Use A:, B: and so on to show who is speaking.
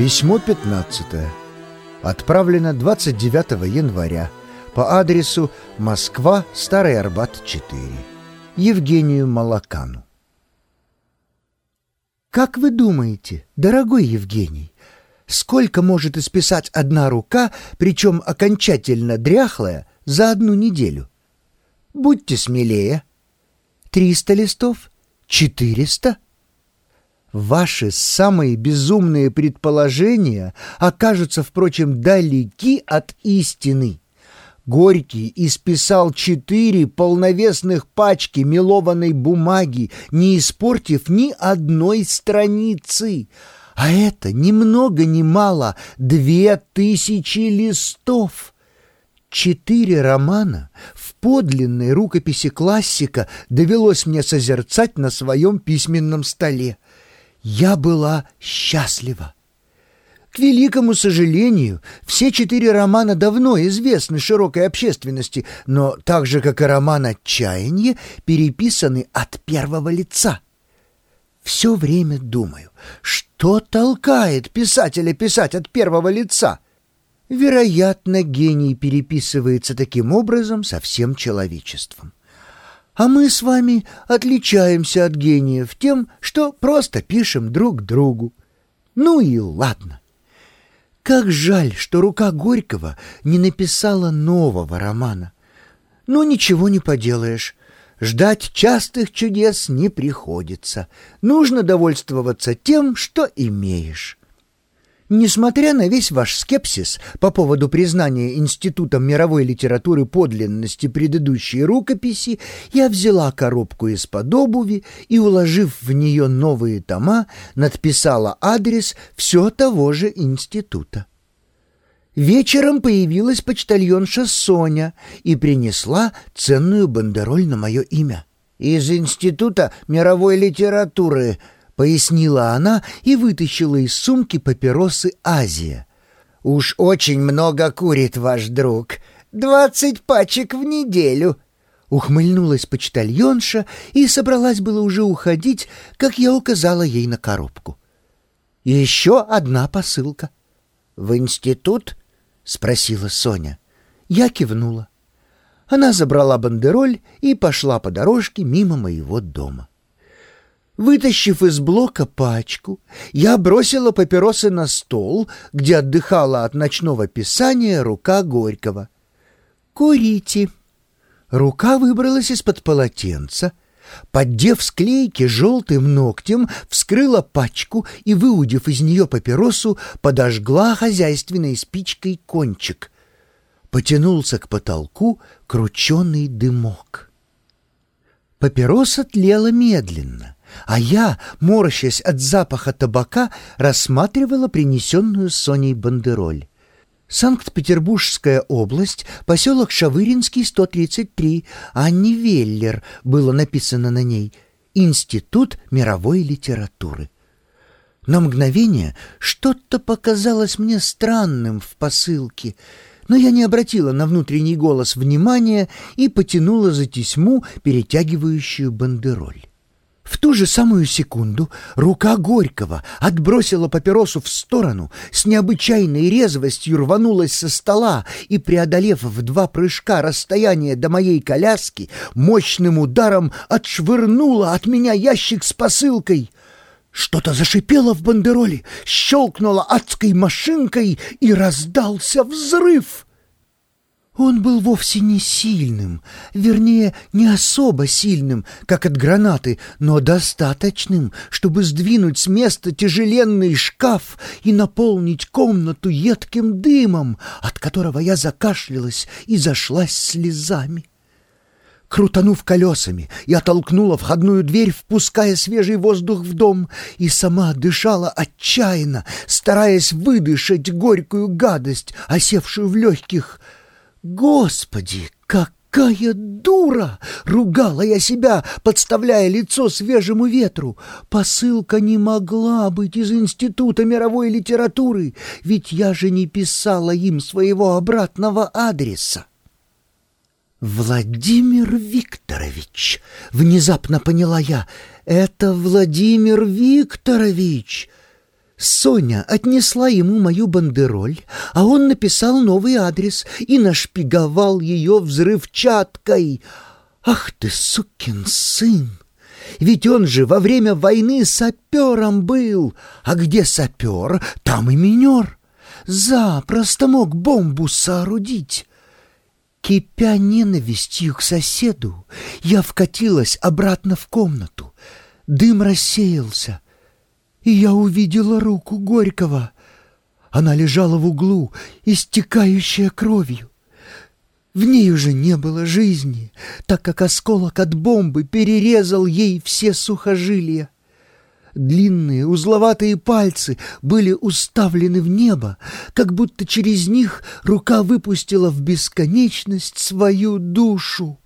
A: Письмо 15. Отправлено 29 января по адресу Москва, Старый Арбат, 4. Евгению Малакану. Как вы думаете, дорогой Евгений, сколько может исписать одна рука, причем окончательно дряхлая, за одну неделю? Будьте смелее. Триста листов? Четыреста? Ваши самые безумные предположения окажутся, впрочем, далеки от истины. Горький исписал четыре полновесных пачки мелованной бумаги, не испортив ни одной страницы. А это ни много ни мало две тысячи листов. Четыре романа в подлинной рукописи классика довелось мне созерцать на своем письменном столе. Я была счастлива. К великому сожалению, все четыре романа давно известны широкой общественности, но так же, как и роман «Отчаяние», переписаны от первого лица. Все время думаю, что толкает писателя писать от первого лица? Вероятно, гений переписывается таким образом со всем человечеством. А мы с вами отличаемся от гениев тем, что просто пишем друг другу. Ну и ладно. Как жаль, что рука Горького не написала нового романа. Но ничего не поделаешь. Ждать частых чудес не приходится. Нужно довольствоваться тем, что имеешь. Несмотря на весь ваш скепсис по поводу признания Институтом мировой литературы подлинности предыдущей рукописи, я взяла коробку из-под обуви и, уложив в нее новые тома, надписала адрес все того же института. Вечером появилась почтальонша Соня и принесла ценную бандероль на мое имя. «Из Института мировой литературы», пояснила она и вытащила из сумки папиросы «Азия». «Уж очень много курит ваш друг. Двадцать пачек в неделю». Ухмыльнулась почтальонша и собралась было уже уходить, как я указала ей на коробку. «Еще одна посылка». «В институт?» — спросила Соня. Я кивнула. Она забрала бандероль и пошла по дорожке мимо моего дома. Вытащив из блока пачку, я бросила папиросы на стол, где отдыхала от ночного писания рука Горького. «Курите». Рука выбралась из-под полотенца, поддев склейки желтым ногтем, вскрыла пачку и, выудив из нее папиросу, подожгла хозяйственной спичкой кончик. Потянулся к потолку крученый дымок. Папироса тлела медленно — а я, морщась от запаха табака, рассматривала принесенную Соней бандероль. Санкт-Петербургская область, поселок Шавыринский, 133, Анни Веллер было написано на ней, Институт мировой литературы. На мгновение что-то показалось мне странным в посылке, но я не обратила на внутренний голос внимания и потянула за тесьму, перетягивающую бандероль. Ту же самую секунду рука Горького отбросила папиросу в сторону, с необычайной резвостью рванулась со стола и, преодолев в два прыжка расстояние до моей коляски, мощным ударом отшвырнула от меня ящик с посылкой. Что-то зашипело в бандероле, щелкнуло адской машинкой и раздался взрыв — он был вовсе не сильным, вернее, не особо сильным, как от гранаты, но достаточным, чтобы сдвинуть с места тяжеленный шкаф и наполнить комнату едким дымом, от которого я закашлялась и зашлась слезами. Крутанув колесами, я толкнула входную дверь, впуская свежий воздух в дом, и сама дышала отчаянно, стараясь выдышать горькую гадость, осевшую в легких — «Господи, какая дура!» — ругала я себя, подставляя лицо свежему ветру. Посылка не могла быть из Института мировой литературы, ведь я же не писала им своего обратного адреса. «Владимир Викторович!» — внезапно поняла я. «Это Владимир Викторович!» Соня отнесла ему мою бандероль, а он написал новый адрес и нашпиговал ее взрывчаткой. Ах ты, сукин сын! Ведь он же во время войны сапером был. А где сапер, там и минер. Запросто мог бомбу соорудить. Кипя ненавистью к соседу, я вкатилась обратно в комнату. Дым рассеялся, и я увидела руку Горького. Она лежала в углу, истекающая кровью. В ней уже не было жизни, так как осколок от бомбы перерезал ей все сухожилия. Длинные узловатые пальцы были уставлены в небо, как будто через них рука выпустила в бесконечность свою душу.